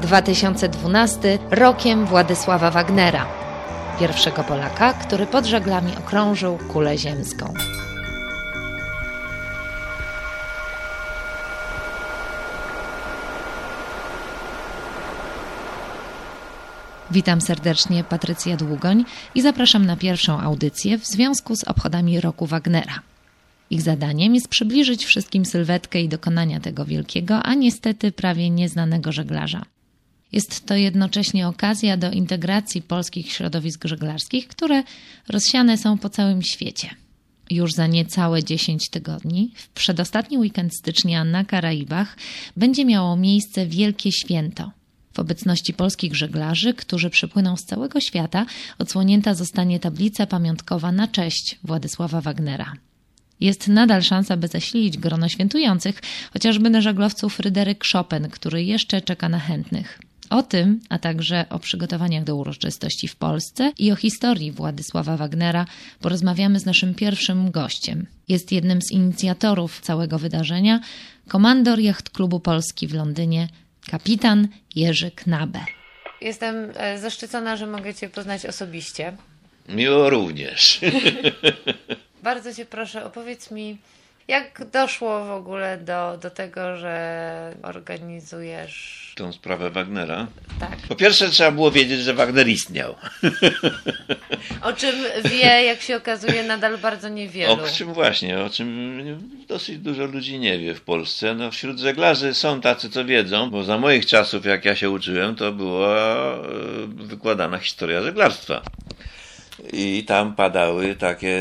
2012 rokiem Władysława Wagnera, pierwszego Polaka, który pod żaglami okrążył kulę ziemską. Witam serdecznie, Patrycja Długoń i zapraszam na pierwszą audycję w związku z obchodami roku Wagnera. Ich zadaniem jest przybliżyć wszystkim sylwetkę i dokonania tego wielkiego, a niestety prawie nieznanego żeglarza. Jest to jednocześnie okazja do integracji polskich środowisk żeglarskich, które rozsiane są po całym świecie. Już za niecałe 10 tygodni, w przedostatni weekend stycznia na Karaibach, będzie miało miejsce Wielkie Święto. W obecności polskich żeglarzy, którzy przypłyną z całego świata, odsłonięta zostanie tablica pamiątkowa na cześć Władysława Wagnera. Jest nadal szansa, by zasilić grono świętujących, chociażby na żaglowców Fryderyk Chopin, który jeszcze czeka na chętnych. O tym, a także o przygotowaniach do uroczystości w Polsce i o historii Władysława Wagnera porozmawiamy z naszym pierwszym gościem. Jest jednym z inicjatorów całego wydarzenia, komandor Jacht Klubu Polski w Londynie, kapitan Jerzy Knabe. Jestem e, zaszczycona, że mogę Cię poznać osobiście. Miło również. Bardzo Cię proszę, opowiedz mi, jak doszło w ogóle do, do tego, że organizujesz. Tą sprawę Wagnera? Tak. Po pierwsze, trzeba było wiedzieć, że Wagner istniał. O czym wie, jak się okazuje, nadal bardzo niewielu. O czym właśnie, o czym dosyć dużo ludzi nie wie w Polsce. No, wśród żeglarzy są tacy, co wiedzą, bo za moich czasów, jak ja się uczyłem, to była e, wykładana historia żeglarstwa. I tam padały takie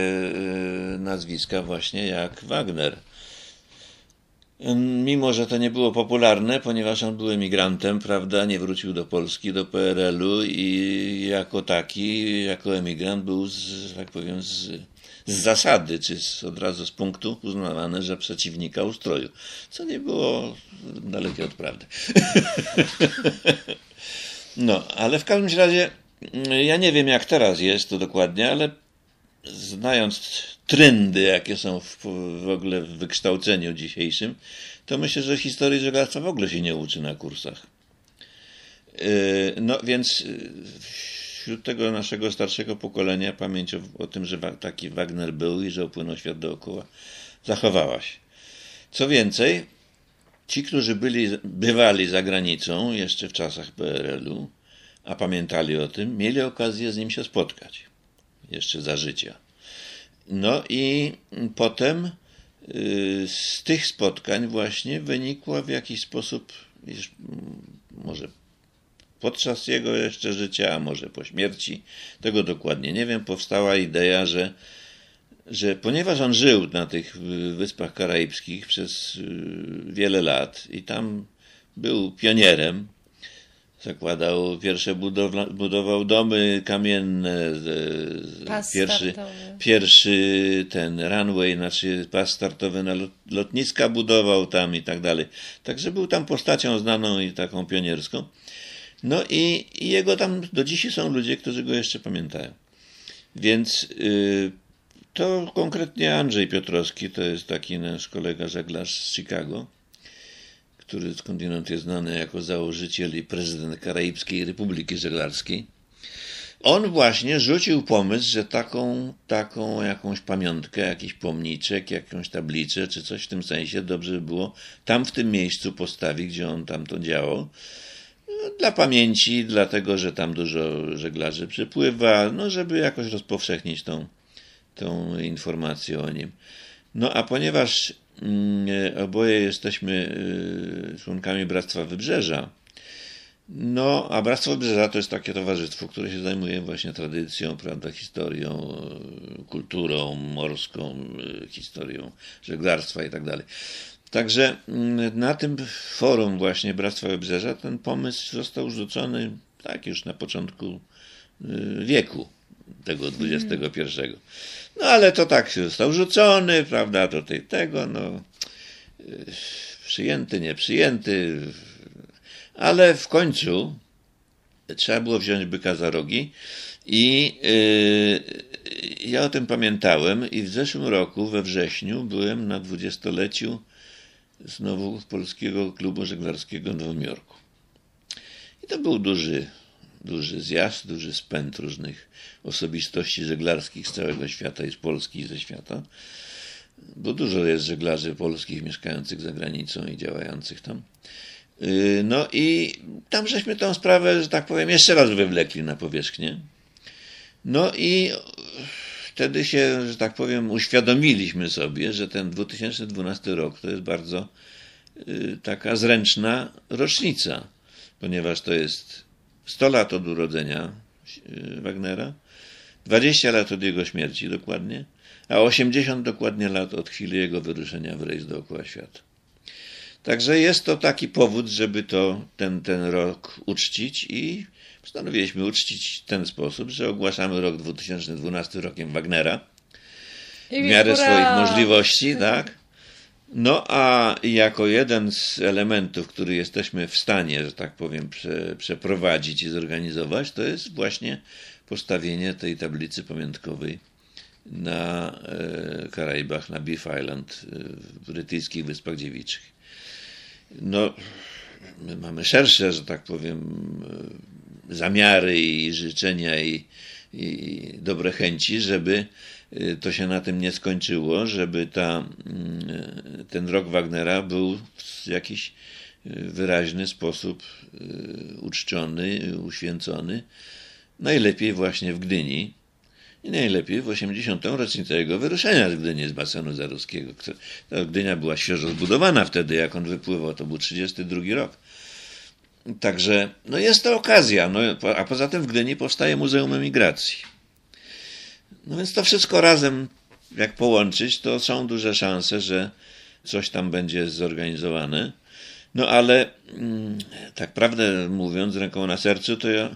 y, nazwiska właśnie jak Wagner. Mimo, że to nie było popularne, ponieważ on był emigrantem, prawda, nie wrócił do Polski, do PRL-u i jako taki, jako emigrant był, z, tak powiem, z, z zasady, czy z, od razu z punktu uznawany za przeciwnika ustroju, co nie było dalekie od prawdy. no, ale w każdym razie ja nie wiem, jak teraz jest to dokładnie, ale znając trendy, jakie są w, w ogóle w wykształceniu dzisiejszym, to myślę, że historii żeglarstwa w ogóle się nie uczy na kursach. Yy, no więc yy, wśród tego naszego starszego pokolenia pamięć o, o tym, że taki Wagner był i że opłynął świat dookoła, zachowała się. Co więcej, ci, którzy byli, bywali za granicą jeszcze w czasach PRL-u, a pamiętali o tym, mieli okazję z nim się spotkać. Jeszcze za życia. No i potem y, z tych spotkań właśnie wynikła w jakiś sposób, może podczas jego jeszcze życia, a może po śmierci, tego dokładnie nie wiem, powstała idea, że, że ponieważ on żył na tych Wyspach Karaibskich przez y, wiele lat i tam był pionierem, zakładał pierwsze budowla, budował domy kamienne, pas pierwszy, startowy. pierwszy ten runway, znaczy pas startowy na lotniska budował tam i tak dalej. Także był tam postacią znaną i taką pionierską. No i, i jego tam do dzisiaj są ludzie, którzy go jeszcze pamiętają. Więc y, to konkretnie Andrzej Piotrowski, to jest taki nasz kolega żeglarz z Chicago który skądinąd jest znany jako założyciel i prezydent Karaibskiej Republiki Żeglarskiej. On właśnie rzucił pomysł, że taką, taką jakąś pamiątkę, jakiś pomniczek, jakąś tablicę, czy coś w tym sensie dobrze by było tam w tym miejscu postawić, gdzie on tam to działał. Dla pamięci, dlatego, że tam dużo żeglarzy przypływa, no żeby jakoś rozpowszechnić tą, tą informację o nim. No a ponieważ oboje jesteśmy y, członkami Bractwa Wybrzeża. No, a Bractwo Wybrzeża to jest takie towarzystwo, które się zajmuje właśnie tradycją, prawda, historią, y, kulturą morską, y, historią żeglarstwa i tak dalej. Także mm, na tym forum właśnie Bractwa Wybrzeża ten pomysł został rzucony tak już na początku wieku tego XXI. No ale to tak został rzucony, prawda, do tej tego, no przyjęty, nieprzyjęty, ale w końcu trzeba było wziąć byka za rogi i yy, ja o tym pamiętałem i w zeszłym roku, we wrześniu, byłem na dwudziestoleciu znowu Polskiego Klubu Żeglarskiego w Nowym Jorku. I to był duży, duży zjazd, duży spęd różnych osobistości żeglarskich z całego świata i z Polski i ze świata, bo dużo jest żeglarzy polskich mieszkających za granicą i działających tam. Y, no i tam żeśmy tę sprawę, że tak powiem, jeszcze raz wywlekli na powierzchnię. No i wtedy się, że tak powiem, uświadomiliśmy sobie, że ten 2012 rok to jest bardzo y, taka zręczna rocznica, ponieważ to jest 100 lat od urodzenia y, Wagnera, 20 lat od jego śmierci dokładnie, a 80 dokładnie lat od chwili jego wyruszenia w rejs dookoła świata. Także jest to taki powód, żeby to, ten, ten rok uczcić i postanowiliśmy uczcić w ten sposób, że ogłaszamy rok 2012 rokiem Wagnera w miarę swoich możliwości, tak? No a jako jeden z elementów, który jesteśmy w stanie, że tak powiem, prze, przeprowadzić i zorganizować, to jest właśnie postawienie tej tablicy pamiątkowej na e, Karaibach, na Beef Island, e, w brytyjskich Wyspach Dziewiczych. No, my mamy szersze, że tak powiem, e, zamiary i życzenia i, i dobre chęci, żeby to się na tym nie skończyło, żeby ta, mm, ten rok Wagnera był w jakiś wyraźny sposób uczczony, uświęcony. Najlepiej właśnie w Gdyni, i najlepiej w 80. rocznicę jego wyruszenia z Gdyni, z basenu zaruskiego. Gdynia była świeżo zbudowana wtedy, jak on wypływał, to był 32 rok. Także no jest to okazja, no, a poza tym w Gdyni powstaje Muzeum Emigracji. No więc to wszystko razem, jak połączyć, to są duże szanse, że coś tam będzie zorganizowane. No ale mm, tak prawdę mówiąc, ręką na sercu, to ja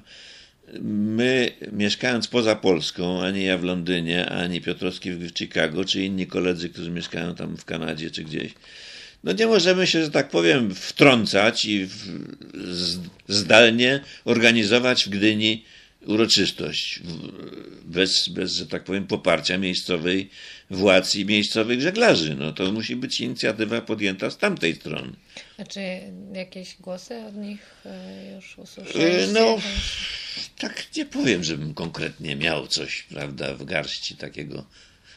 my, mieszkając poza Polską, ani ja w Londynie, ani Piotrowski w Chicago, czy inni koledzy, którzy mieszkają tam w Kanadzie, czy gdzieś, no nie możemy się, że tak powiem, wtrącać i w, zdalnie organizować w Gdyni uroczystość bez, bez, że tak powiem, poparcia miejscowej władz i miejscowych żeglarzy. No to musi być inicjatywa podjęta z tamtej strony. A czy jakieś głosy od nich e, już usłyszeliście? No, tak nie powiem, żebym konkretnie miał coś, prawda, w garści takiego.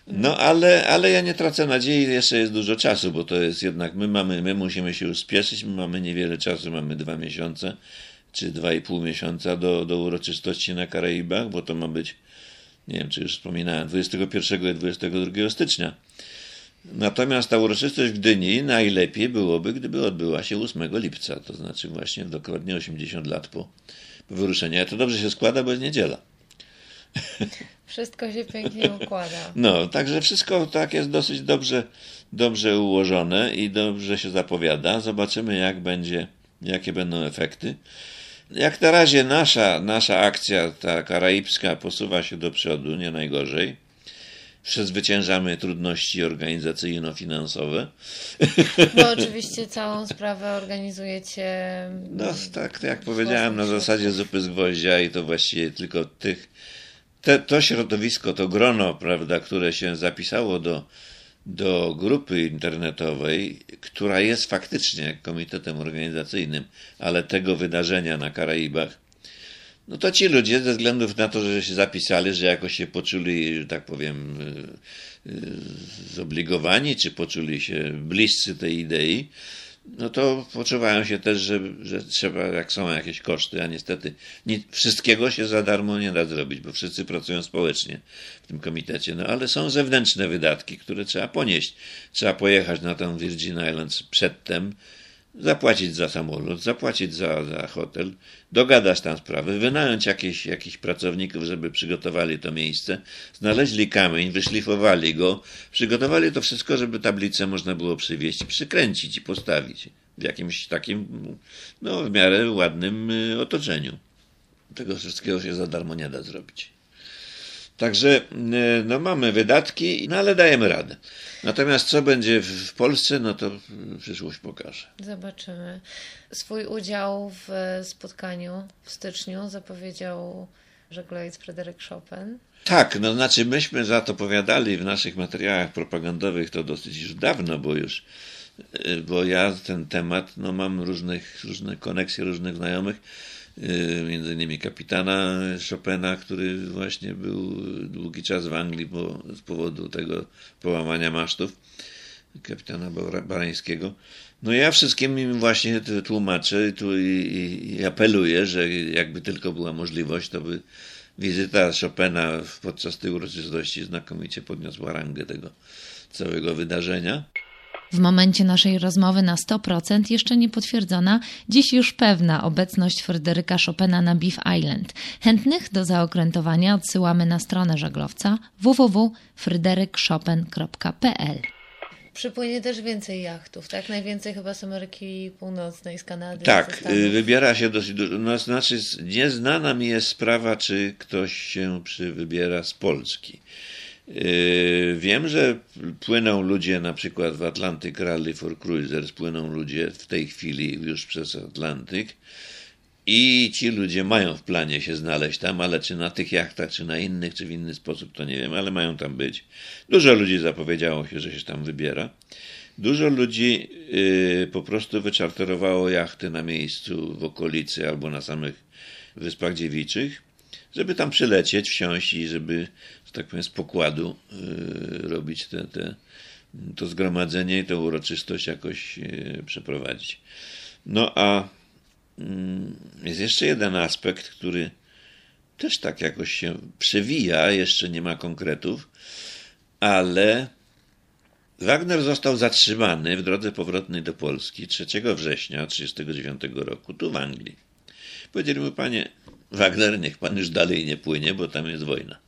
No, ale, ale ja nie tracę nadziei, jeszcze jest dużo czasu, bo to jest jednak, my mamy, my musimy się już spieszyć, my mamy niewiele czasu, mamy dwa miesiące, czy dwa i pół miesiąca do, do uroczystości na Karaibach, bo to ma być, nie wiem, czy już wspominałem, 21 i 22 stycznia. Natomiast ta uroczystość w Gdyni najlepiej byłoby, gdyby odbyła się 8 lipca, to znaczy właśnie dokładnie 80 lat po, wyruszeniu. A to dobrze się składa, bo jest niedziela. Wszystko się pięknie układa. No, także wszystko tak jest dosyć dobrze, dobrze ułożone i dobrze się zapowiada. Zobaczymy, jak będzie, jakie będą efekty. Jak na razie nasza, nasza akcja, ta karaibska, posuwa się do przodu, nie najgorzej. Przezwyciężamy trudności organizacyjno-finansowe. Bo oczywiście całą sprawę organizujecie. No tak, jak powiedziałem, na zasadzie zupy z gwoździa i to właściwie tylko tych. Te, to środowisko, to grono, prawda, które się zapisało do do grupy internetowej, która jest faktycznie komitetem organizacyjnym, ale tego wydarzenia na Karaibach, no to ci ludzie ze względów na to, że się zapisali, że jakoś się poczuli, że tak powiem, y, y, zobligowani, czy poczuli się bliscy tej idei, no to poczuwają się też, że, że trzeba, jak są jakieś koszty, a niestety nie, wszystkiego się za darmo nie da zrobić, bo wszyscy pracują społecznie w tym komitecie. No ale są zewnętrzne wydatki, które trzeba ponieść. Trzeba pojechać na tę Virgin Islands przedtem, zapłacić za samolot, zapłacić za, za hotel, dogadać tam sprawy, wynająć jakichś, jakichś pracowników, żeby przygotowali to miejsce, znaleźli kamień, wyszlifowali go, przygotowali to wszystko, żeby tablicę można było przywieźć, przykręcić i postawić w jakimś takim, no w miarę ładnym y, otoczeniu. Tego wszystkiego się za darmo nie da zrobić. Także y, no, mamy wydatki, no ale dajemy radę. Natomiast co będzie w Polsce, no to przyszłość pokaże. Zobaczymy. Swój udział w spotkaniu w styczniu zapowiedział żeglowiec Fryderyk Chopin. Tak, no znaczy myśmy za to powiadali w naszych materiałach propagandowych to dosyć już dawno, bo już y, bo ja ten temat, no mam różnych, różne koneksje różnych znajomych, między innymi kapitana Chopina, który właśnie był długi czas w Anglii bo, z powodu tego połamania masztów, kapitana Barańskiego. No ja wszystkim im właśnie tłumaczę tu i, i apeluję, że jakby tylko była możliwość, to by wizyta Chopina podczas tej uroczystości znakomicie podniosła rangę tego całego wydarzenia. W momencie naszej rozmowy na 100% jeszcze nie potwierdzona, dziś już pewna obecność Fryderyka Chopina na Beef Island. Chętnych do zaokrętowania odsyłamy na stronę żaglowca www.fryderykszopin.pl przypłynie też więcej jachtów, tak? Najwięcej chyba z Ameryki Północnej, z Kanady. Tak, wybiera się dosyć dużo. No, znaczy, nieznana mi jest sprawa, czy ktoś się przy wybiera z Polski. Yy, wiem, że płyną ludzie na przykład w Atlantyk Rally for Cruisers, płyną ludzie w tej chwili już przez Atlantyk i ci ludzie mają w planie się znaleźć tam, ale czy na tych jachtach, czy na innych, czy w inny sposób, to nie wiem, ale mają tam być. Dużo ludzi zapowiedziało się, że się tam wybiera. Dużo ludzi yy, po prostu wyczarterowało jachty na miejscu, w okolicy albo na samych Wyspach Dziewiczych, żeby tam przylecieć, wsiąść i żeby, że tak powiem, z pokładu yy, robić te, te, to zgromadzenie i tę uroczystość jakoś yy, przeprowadzić. No a Mm, jest jeszcze jeden aspekt, który też tak jakoś się przewija, jeszcze nie ma konkretów, ale Wagner został zatrzymany w drodze powrotnej do Polski 3 września 1939 roku, tu w Anglii. Powiedzieli mu, panie Wagner, niech pan już dalej nie płynie, bo tam jest wojna.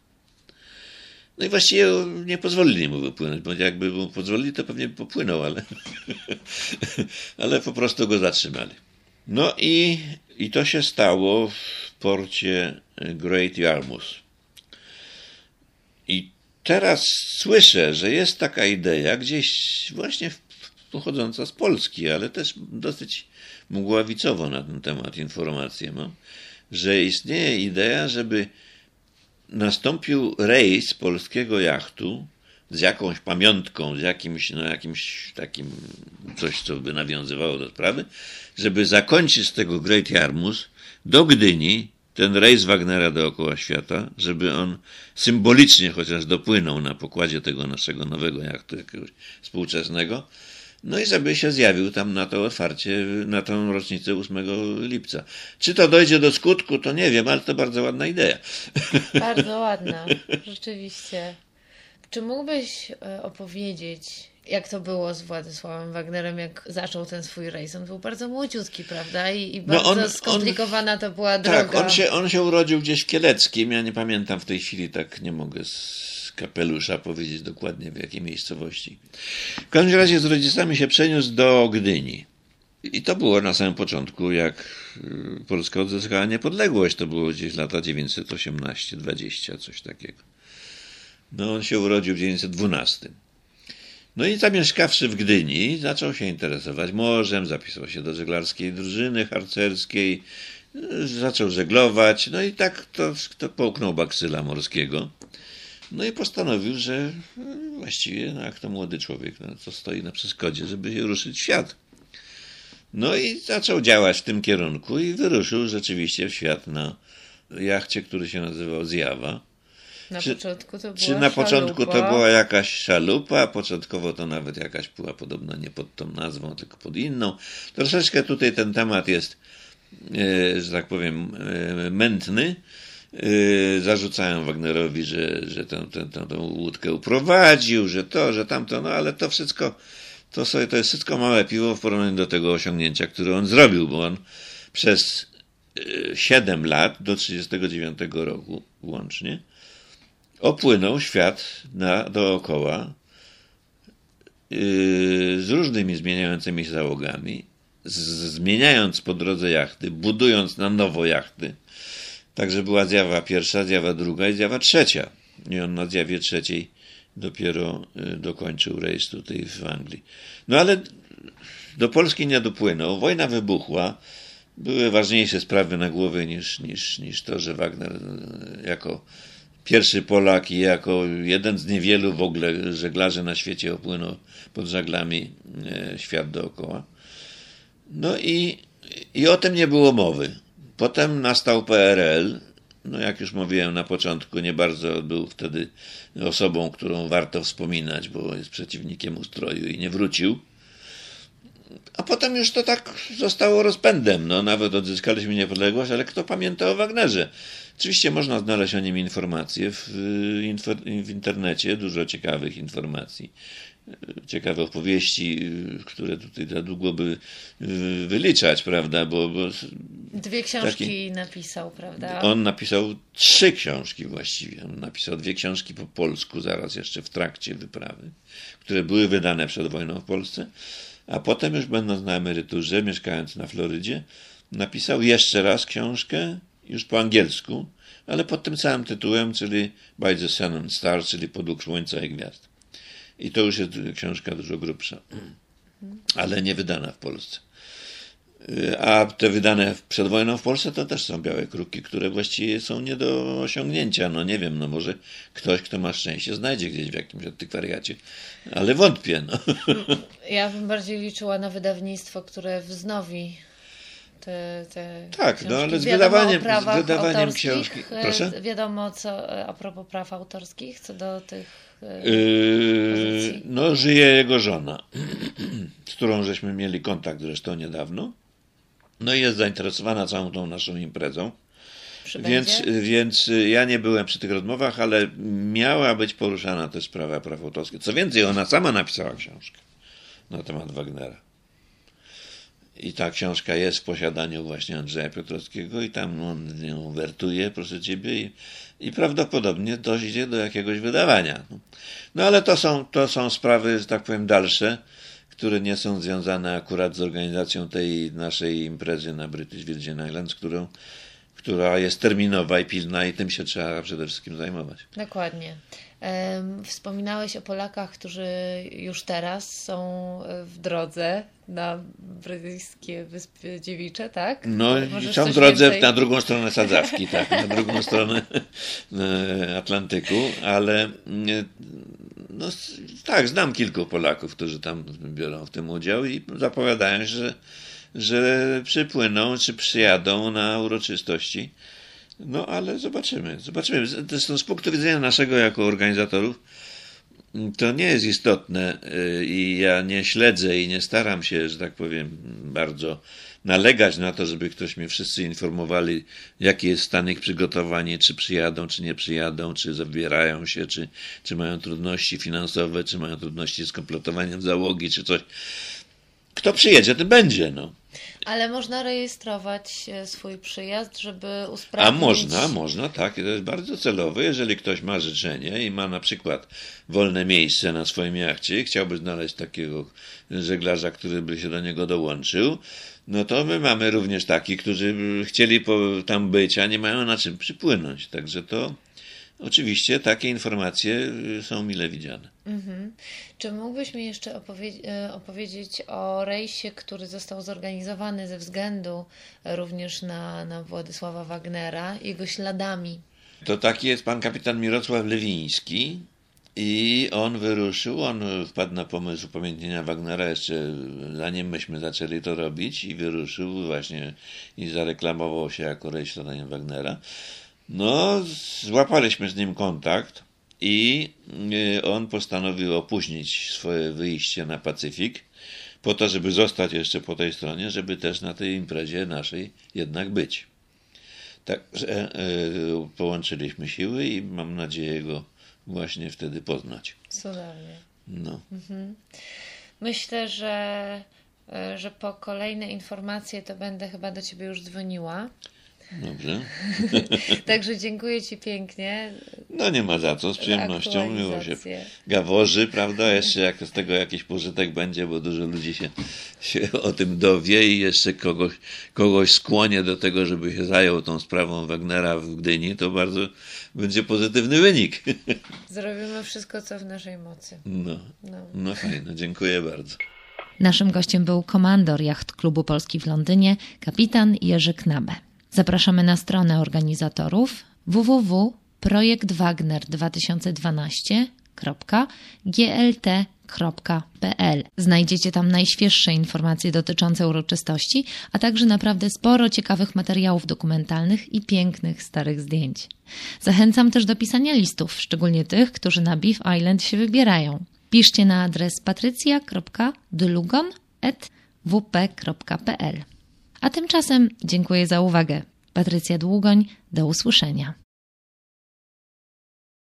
No i właściwie nie pozwolili mu wypłynąć, bo jakby mu pozwolili, to pewnie popłynął, ale, ale po prostu go zatrzymali. No i, i to się stało w porcie Great Yarmouth. I teraz słyszę, że jest taka idea gdzieś właśnie pochodząca z Polski, ale też dosyć mgławicowo na ten temat informacje mam, że istnieje idea, żeby nastąpił rejs polskiego jachtu z jakąś pamiątką, z jakimś, no jakimś takim, coś, co by nawiązywało do sprawy, żeby zakończyć z tego Great Yarmouth do Gdyni ten rejs Wagnera dookoła świata, żeby on symbolicznie chociaż dopłynął na pokładzie tego naszego nowego jachtu jakiegoś współczesnego, no i żeby się zjawił tam na to otwarcie, na tą rocznicę 8 lipca. Czy to dojdzie do skutku, to nie wiem, ale to bardzo ładna idea. Bardzo ładna, rzeczywiście. Czy mógłbyś e, opowiedzieć, jak to było z Władysławem Wagnerem, jak zaczął ten swój rejs? On był bardzo młodziutki, prawda? I, i no bardzo on, skomplikowana on, to była droga. Tak, on się, on się urodził gdzieś w Kieleckim. Ja nie pamiętam w tej chwili, tak nie mogę kapelusza powiedzieć dokładnie w jakiej miejscowości. W każdym razie z rodzicami się przeniósł do Gdyni. I to było na samym początku, jak y, Polska odzyskała niepodległość. To było gdzieś lata 918-20, coś takiego. No, on się urodził w 1912. No i zamieszkawszy w Gdyni, zaczął się interesować morzem, zapisał się do żeglarskiej drużyny harcerskiej, zaczął żeglować, no i tak to, to połknął baksyla morskiego. No i postanowił, że właściwie, no jak to młody człowiek, no, co stoi na przeszkodzie, żeby się ruszyć w świat. No i zaczął działać w tym kierunku i wyruszył rzeczywiście w świat na jachcie, który się nazywał Zjawa. Na czy, początku to była Czy na początku to była jakaś szalupa, początkowo to nawet jakaś była podobna nie pod tą nazwą, tylko pod inną. Troszeczkę tutaj ten temat jest, e, że tak powiem, e, mętny. E, zarzucają Wagnerowi, że, że tę, tę, łódkę uprowadził, że to, że tamto, no ale to wszystko, to, sobie, to jest wszystko małe piwo w porównaniu do tego osiągnięcia, które on zrobił, bo on przez 7 lat do 1939 roku łącznie opłynął świat na, dookoła yy, z różnymi zmieniającymi się załogami, z, zmieniając po drodze jachty, budując na nowo jachty. Także była zjawa pierwsza, zjawa druga i zjawa trzecia. I on na zjawie trzeciej dopiero yy, dokończył rejs tutaj w Anglii. No ale do Polski nie dopłynął. Wojna wybuchła. były ważniejsze sprawy na głowie niż, niż, niż to, że Wagner e, jako pierwszy Polak i jako jeden z niewielu w ogóle żeglarzy na świecie opłynął pod żaglami e, świat dookoła. No i, i o tym nie było mowy. Potem nastał PRL. No jak już mówiłem na początku, nie bardzo był wtedy osobą, którą warto wspominać, bo jest przeciwnikiem ustroju i nie wrócił. A potem już to tak zostało rozpędem. No, nawet odzyskaliśmy niepodległość, ale kto pamięta o Wagnerze? Oczywiście można znaleźć o nim informacje w, w internecie, dużo ciekawych informacji ciekawe opowieści, które tutaj za długo by wyliczać, prawda? Bo, bo Dwie książki taki, napisał, prawda? On napisał trzy książki właściwie. On napisał dwie książki po polsku, zaraz jeszcze w trakcie wyprawy, które były wydane przed wojną w Polsce, a potem już będąc na emeryturze, mieszkając na Florydzie, napisał jeszcze raz książkę, już po angielsku, ale pod tym samym tytułem, czyli By the Sun and Stars, czyli Podług Słońca i Gwiazd. I to już jest książka dużo grubsza, ale nie wydana w Polsce. A te wydane przed wojną w Polsce to też są białe kruki, które właściwie są nie do osiągnięcia. No nie wiem, no może ktoś, kto ma szczęście, znajdzie gdzieś w jakimś antykwariacie, ale wątpię. No. Ja bym bardziej liczyła na wydawnictwo, które wznowi te, te tak, książki. no ale z wydawaniem, z wydawaniem książki. Proszę? Wiadomo, co a propos praw autorskich, co do tych Yy, no, żyje jego żona, z którą żeśmy mieli kontakt zresztą niedawno. No i jest zainteresowana całą tą naszą imprezą. Więc, więc ja nie byłem przy tych rozmowach, ale miała być poruszana też sprawa praw autorskich. Co więcej, ona sama napisała książkę na temat Wagnera. I ta książka jest w posiadaniu właśnie Andrzeja Piotrowskiego i tam on ją wertuje, proszę ciebie, i, i prawdopodobnie dojdzie do jakiegoś wydawania. No ale to są, to są sprawy, że tak powiem, dalsze, które nie są związane akurat z organizacją tej naszej imprezy na British Virgin Islands, którą, która jest terminowa i pilna i tym się trzeba przede wszystkim zajmować. Dokładnie. Wspominałeś o Polakach, którzy już teraz są e, w drodze na brytyjskie Wyspy Dziewicze, tak? No Możesz są w drodze więcej? na drugą stronę Sadzawki, tak, na drugą stronę e, Atlantyku, ale e, no, tak, znam kilku Polaków, którzy tam biorą w tym udział i zapowiadają, że, że przypłyną czy przyjadą na uroczystości no ale zobaczymy, zobaczymy. Zresztą z punktu widzenia naszego jako organizatorów to nie jest istotne y, i ja nie śledzę i nie staram się, że tak powiem, bardzo nalegać na to, żeby ktoś mnie wszyscy informowali, jaki jest stan ich przygotowania, czy przyjadą, czy nie przyjadą, czy zabierają się, czy, czy mają trudności finansowe, czy mają trudności z kompletowaniem załogi, czy coś. Kto przyjedzie, to będzie, no. Ale można rejestrować e, swój przyjazd, żeby usprawnić... A można, można, tak. To jest bardzo celowe. Jeżeli ktoś ma życzenie i ma na przykład wolne miejsce na swoim jachcie i chciałby znaleźć takiego żeglarza, który by się do niego dołączył, no to my mamy również takich, którzy chcieli tam być, a nie mają na czym przypłynąć. Także to Oczywiście takie informacje y, są mile widziane. Mhm. Czy mógłbyś mi jeszcze opowie- y, opowiedzieć o rejsie, który został zorganizowany ze względu również na, na Władysława Wagnera, jego śladami? To taki jest pan kapitan Mirosław Lewiński, i on wyruszył, on wpadł na pomysł upamiętnienia Wagnera jeszcze zanim myśmy zaczęli to robić i wyruszył właśnie i zareklamował się jako rejs Wagnera. No, złapaliśmy z nim kontakt i y, on postanowił opóźnić swoje wyjście na Pacyfik po to, żeby zostać jeszcze po tej stronie, żeby też na tej imprezie naszej jednak być. Także y, połączyliśmy siły i mam nadzieję go właśnie wtedy poznać. Cudownie. No. Mhm. Myślę, że, y, że po kolejne informacje to będę chyba do Ciebie już dzwoniła. Dobrze. Także dziękuję Ci pięknie. No nie ma za co, z przyjemnością. Miło się gaworzy, prawda? Jeszcze jak z tego jakiś pożytek będzie, bo dużo ludzi się, się o tym dowie i jeszcze kogoś, kogoś skłonię do tego, żeby się zajął tą sprawą Wagnera w Gdyni, to bardzo będzie pozytywny wynik. Zrobimy wszystko, co w naszej mocy. No, no. no fajnie, dziękuję bardzo. Naszym gościem był komandor Jacht Klubu Polski w Londynie, kapitan Jerzy Knabe. Zapraszamy na stronę organizatorów www.projektwagner2012.glt.pl. Znajdziecie tam najświeższe informacje dotyczące uroczystości, a także naprawdę sporo ciekawych materiałów dokumentalnych i pięknych starych zdjęć. Zachęcam też do pisania listów, szczególnie tych, którzy na Beef Island się wybierają. Piszcie na adres patrycja.dlugon.wp.pl. A tymczasem dziękuję za uwagę. Patrycja Długoń, do usłyszenia.